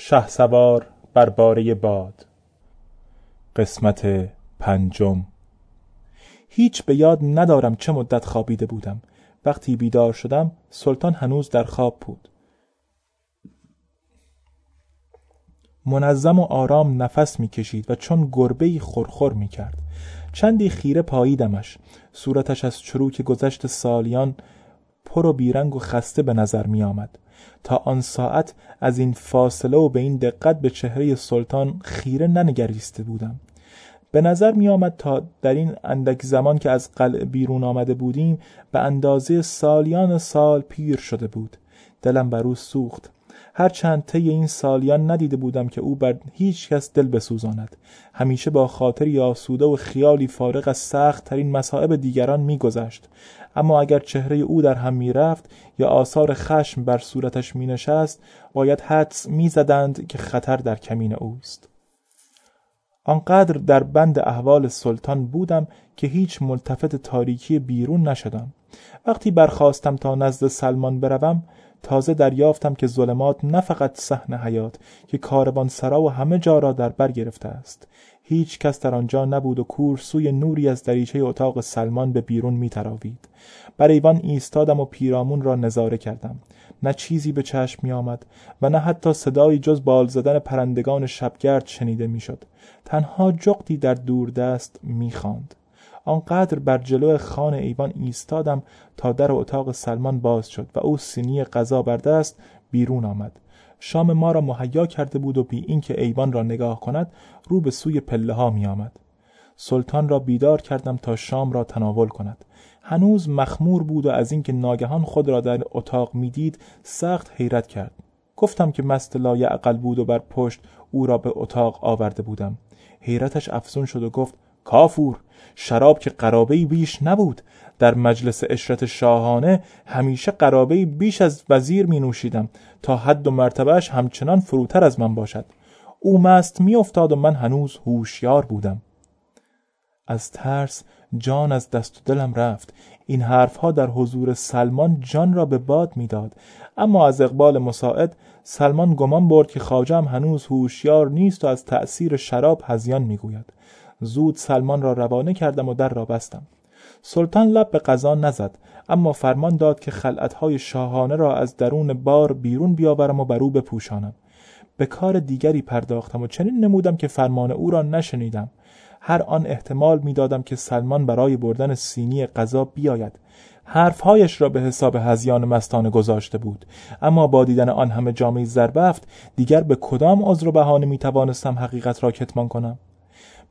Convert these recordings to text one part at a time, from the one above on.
شه سوار بر باره باد. قسمت پنجم. هیچ به یاد ندارم چه مدت خوابیده بودم. وقتی بیدار شدم سلطان هنوز در خواب بود. منظم و آرام نفس می‌کشید و چون گربه خورخور می‌کرد. چندی خیره پاییدمش. صورتش از چروک گذشت سالیان پر و بیرنگ و خسته به نظر می آمد. تا آن ساعت از این فاصله و به این دقت به چهره سلطان خیره ننگریسته بودم. به نظر می آمد تا در این اندک زمان که از قلعه بیرون آمده بودیم به اندازه سالیان سال پیر شده بود. دلم بر او سوخت. هرچند طی این سالیان ندیده بودم که او بر هیچ کس دل بسوزاند. همیشه با خاطری آسوده و خیالی فارغ از سخت ترین مصائب دیگران میگذشت. اما اگر چهره او در هم می‌رفت یا آثار خشم بر صورتش مینشست باید حدس می‌زدند که خطر در کمین اوست. آنقدر در بند احوال سلطان بودم که هیچ ملتفت تاریکی بیرون نشدم. وقتی برخواستم تا نزد سلمان بروم تازه دریافتم که ظلمات نه فقط صحن حیات که کاروان سرا و همه جا را در بر گرفته است هیچ کس در آنجا نبود و کور سوی نوری از دریچه اتاق سلمان به بیرون می تراوید. بر ایوان ایستادم و پیرامون را نظاره کردم نه چیزی به چشم می آمد و نه حتی صدایی جز بال زدن پرندگان شبگرد شنیده می‌شد. تنها جغدی در دوردست می خاند. آنقدر بر جلو خان ایوان ایستادم تا در اتاق سلمان باز شد و او سینی غذا بر دست بیرون آمد. شام ما را مهیا کرده بود و بی اینکه ایوان را نگاه کند رو به سوی پله ها می آمد. سلطان را بیدار کردم تا شام را تناول کند. هنوز مخمور بود و از اینکه ناگهان خود را در اتاق می‌دید سخت حیرت کرد. گفتم که مست عقل بود و بر پشت او را به اتاق آورده بودم. حیرتش افزون شد و گفت کافور شراب که قرابه بیش نبود. در مجلس اشرت شاهانه همیشه قرابه بیش از وزیر می نوشیدم تا حد و مرتبهش همچنان فروتر از من باشد. او مست می افتاد و من هنوز هوشیار بودم. از ترس جان از دست و دلم رفت. این حرفها در حضور سلمان جان را به باد می‌داد. اما از اقبال مساعد سلمان گمان برد که خاجم هنوز هوشیار نیست و از تأثیر شراب هزیان می‌گوید. زود سلمان را روانه کردم و در را بستم. سلطان لب به قضا نزد اما فرمان داد که خلعتهای شاهانه را از درون بار بیرون بیاورم و بر او بپوشانم. به کار دیگری پرداختم و چنین نمودم که فرمان او را نشنیدم. هر آن احتمال می‌دادم که سلمان برای بردن سینی غذا بیاید. حرفهایش را به حساب هزیان مستانه گذاشته بود. اما با دیدن آن همه جامعه زربفت دیگر به کدام عذر و بهانه می توانستم حقیقت را کتمان کنم؟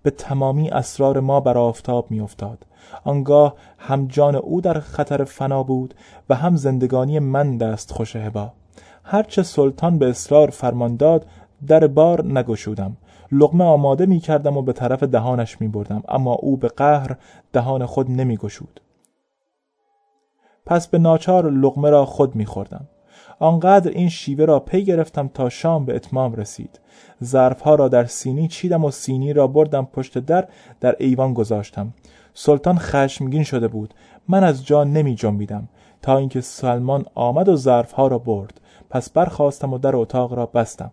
به تمامی اسرار ما بر آفتاب میافتاد آنگاه هم جان او در خطر فنا بود و هم زندگانی من دست خوش هبا هرچه سلطان به اصرار فرمان داد در بار نگشودم لغمه آماده می کردم و به طرف دهانش می بردم اما او به قهر دهان خود نمی گشود. پس به ناچار لغمه را خود می خوردم. آنقدر این شیوه را پی گرفتم تا شام به اتمام رسید. ظرفها را در سینی چیدم و سینی را بردم پشت در در ایوان گذاشتم. سلطان خشمگین شده بود. من از جا نمی جنبیدم. تا اینکه سلمان آمد و ظرفها را برد. پس برخواستم و در اتاق را بستم.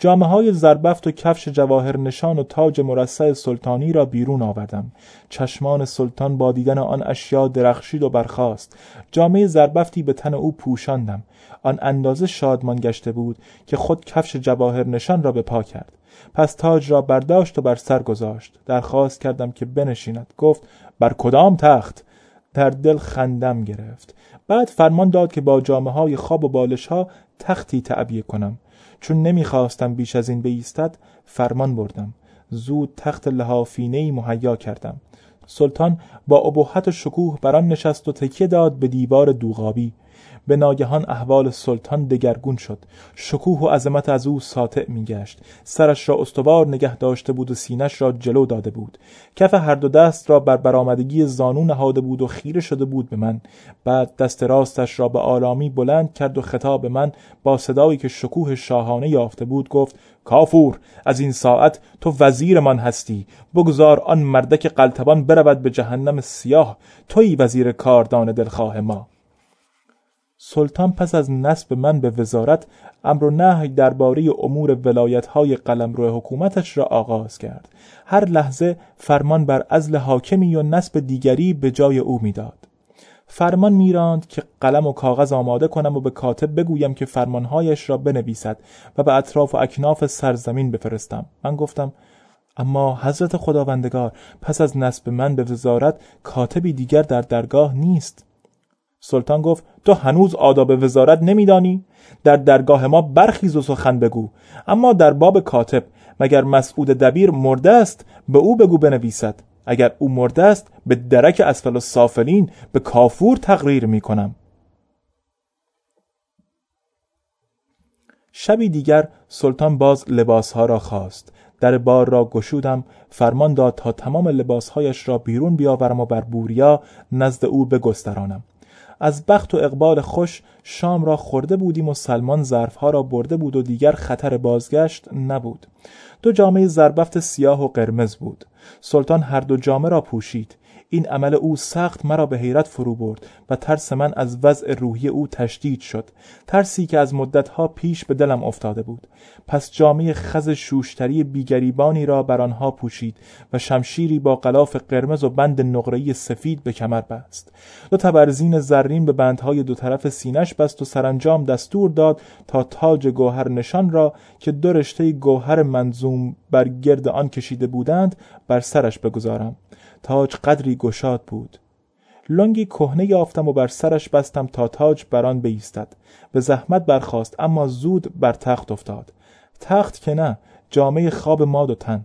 جامعه های زربفت و کفش جواهر نشان و تاج مرصع سلطانی را بیرون آوردم. چشمان سلطان با دیدن آن اشیا درخشید و برخاست. جامعه زربفتی به تن او پوشاندم. آن اندازه شادمان گشته بود که خود کفش جواهر نشان را به پا کرد. پس تاج را برداشت و بر سر گذاشت. درخواست کردم که بنشیند. گفت بر کدام تخت؟ در دل خندم گرفت. بعد فرمان داد که با جامعه های خواب و بالش ها تختی تعبیه کنم. چون نمی‌خواستم بیش از این بیستد فرمان بردم. زود تخت لحافینه مهیا کردم. سلطان با ابهت و شکوه بران نشست و تکیه داد به دیوار دوغابی. به ناگهان احوال سلطان دگرگون شد. شکوه و عظمت از او ساطع میگشت. سرش را استوار نگه داشته بود و سینش را جلو داده بود. کف هر دو دست را بر برآمدگی زانو نهاده بود و خیره شده بود به من. بعد دست راستش را به آرامی بلند کرد و خطاب من با صدایی که شکوه شاهانه یافته بود گفت کافور از این ساعت تو وزیرمان هستی. بگذار آن مردک قلتبان برود به جهنم سیاه. توی وزیر کاردان دلخواه ما. سلطان پس از نصب من به وزارت امر و نهی درباره امور ولایت های قلمرو حکومتش را آغاز کرد. هر لحظه فرمان بر ازل حاکمی و نصب دیگری به جای او می‌داد. فرمان میراند که قلم و کاغذ آماده کنم و به کاتب بگویم که فرمانهایش را بنویسد و به اطراف و اکناف سرزمین بفرستم. من گفتم اما حضرت خداوندگار پس از نصب من به وزارت کاتبی دیگر در درگاه نیست. سلطان گفت تو هنوز آداب وزارت نمیدانی؟ در درگاه ما برخیز و سخن بگو. اما در باب کاتب مگر مسعود دبیر مرده است به او بگو بنویسد. اگر او مرده است به درک اسفل و سافلین به کافور تقریر می کنم شبی دیگر سلطان باز لباسها را خواست. در بار را گشودم فرمان داد تا تمام لباسهایش را بیرون بیاورم و بر بوریا نزد او بگسترانم. از بخت و اقبال خوش شام را خورده بودیم و سلمان ظرفها را برده بود و دیگر خطر بازگشت نبود. دو جامعه زربفت سیاه و قرمز بود. سلطان هر دو جامه را پوشید. این عمل او سخت مرا به حیرت فرو برد و ترس من از وضع روحی او تشدید شد. ترسی که از مدتها پیش به دلم افتاده بود. پس جامعه خز شوشتری بیگریبانی را بر آنها پوشید و شمشیری با غلاف قرمز و بند نقره‌ای سفید به کمر بست. دو تبرزین زرین به بندهای دو طرف سینش بست و سرانجام دستور داد تا تاج گوهر نشان را که دو رشته گوهر منظوم بر گرد آن کشیده بودند بر سرش بگذارم. تاج قدری گشاد بود. لنگی کهنه یافتم و بر سرش بستم تا تاج بر آن بایستد به زحمت برخاست اما زود بر تخت افتاد. تخت که نه جامعه خواب ماد و تن.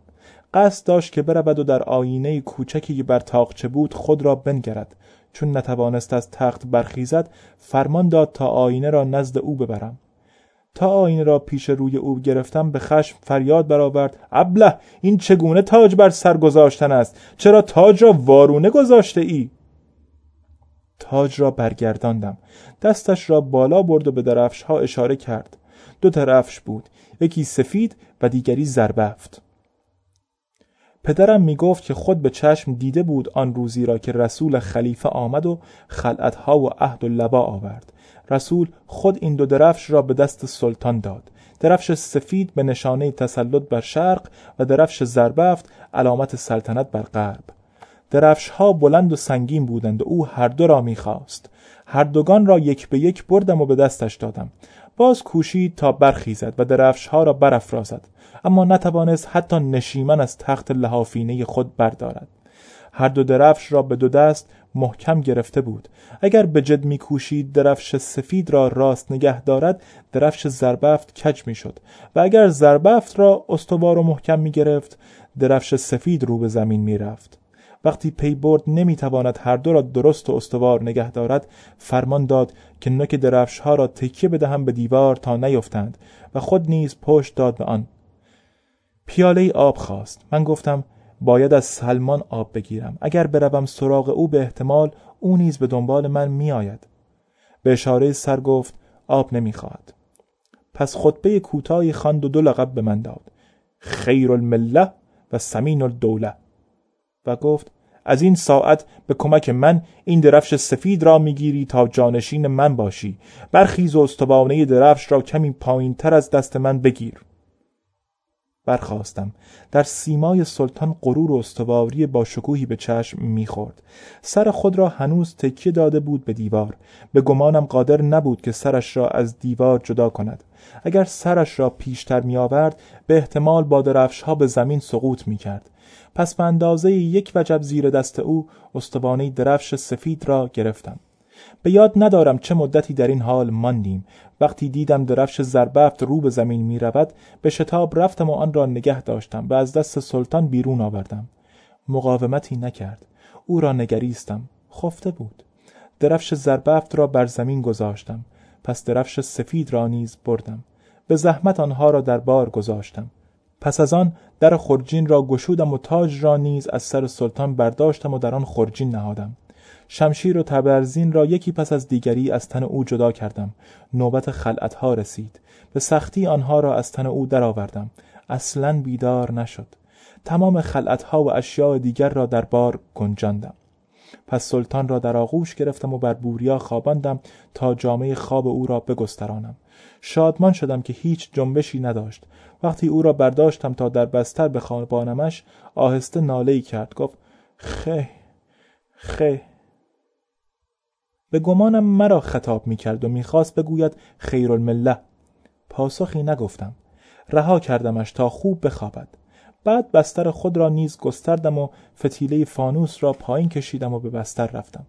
قصد داشت که برود و در آینه کوچکی بر تاقچه بود خود را بنگرد. چون نتوانست از تخت برخیزد فرمان داد تا آینه را نزد او ببرم. تا آینه را پیش روی او گرفتم به خشم فریاد برآورد. ابله این چگونه تاج بر سر گذاشتن است؟ چرا تاج را وارونه گذاشته ای؟ تاج را برگرداندم. دستش را بالا برد و به درفش ها اشاره کرد. دو درفش بود. یکی سفید و دیگری زربفت. پدرم می گفت که خود به چشم دیده بود آن روزی را که رسول خلیفه آمد و خلعتها و عهد و لبا آورد. رسول خود این دو درفش را به دست سلطان داد. درفش سفید به نشانه تسلط بر شرق و درفش زربفت علامت سلطنت بر غرب. درفش ها بلند و سنگین بودند و او هر دو را می‌خواست. هر دوگان را یک به یک بردم و به دستش دادم. باز کوشید تا برخیزد و درفش ها را برافرازد اما نتوانست حتی نشیمن از تخت لحافینه خود بردارد. هر دو درفش را به دو دست محکم گرفته بود. اگر به جد میکوشید درفش سفید را راست نگه دارد درفش زربفت کج می‌شد. و اگر زربفت را استوار و محکم می گرفت درفش سفید رو به زمین می‌رفت. وقتی پی برد نمی‌تواند هر دو را درست و استوار نگه دارد فرمان داد که نوک درفش ها را تکیه بدهم به دیوار تا نیفتند و خود نیز پشت داد به آن. پیاله آب خواست. من گفتم باید از سلمان آب بگیرم. اگر بروم سراغ او به احتمال او نیز به دنبال من میآید. به اشاره سر گفت آب نمی‌خواهد. پس خطبه کوتاهی خواند و دو لقب به من داد. خیر المله و سمین الدوله و گفت از این ساعت به کمک من این درفش سفید را می‌گیری تا جانشین من باشی. برخیز و استوانه درفش را کمی پایین تر از دست من بگیر. برخواستم در سیمای سلطان غرور و استواری با شکوهی به چشم می‌خورد. سر خود را هنوز تکیه داده بود به دیوار. به گمانم قادر نبود که سرش را از دیوار جدا کند. اگر سرش را پیشتر می آورد به احتمال با ها به زمین سقوط می کرد پس به اندازه یک وجب زیر دست او استوانه درفش سفید را گرفتم. به یاد ندارم چه مدتی در این حال ماندیم. وقتی دیدم درفش زربفت رو به زمین می رود به شتاب رفتم و آن را نگه داشتم و از دست سلطان بیرون آوردم. مقاومتی نکرد. او را نگریستم. خفته بود. درفش زربفت را بر زمین گذاشتم. پس درفش سفید را نیز بردم. به زحمت آنها را در بار گذاشتم. پس از آن در خرجین را گشودم و تاج را نیز از سر سلطان برداشتم و در آن خرجین نهادم. شمشیر و تبرزین را یکی پس از دیگری از تن او جدا کردم. نوبت خلعتها رسید. به سختی آنها را از تن او درآوردم. اصلا بیدار نشد. تمام خلعتها و اشیاء دیگر را در بار گنجاندم. پس سلطان را در آغوش گرفتم و بر بوریا خواباندم تا جامعه خواب او را بگسترانم. شادمان شدم که هیچ جنبشی نداشت. وقتی او را برداشتم تا در بستر بخوابانمش آهسته ناله ای کرد. گفت خه خه. به گمانم مرا خطاب می کرد و می‌خواست بگوید خیرالمله. پاسخی نگفتم. رها کردمش تا خوب بخوابد. بعد بستر خود را نیز گستردم و فتیله فانوس را پایین کشیدم و به بستر رفتم.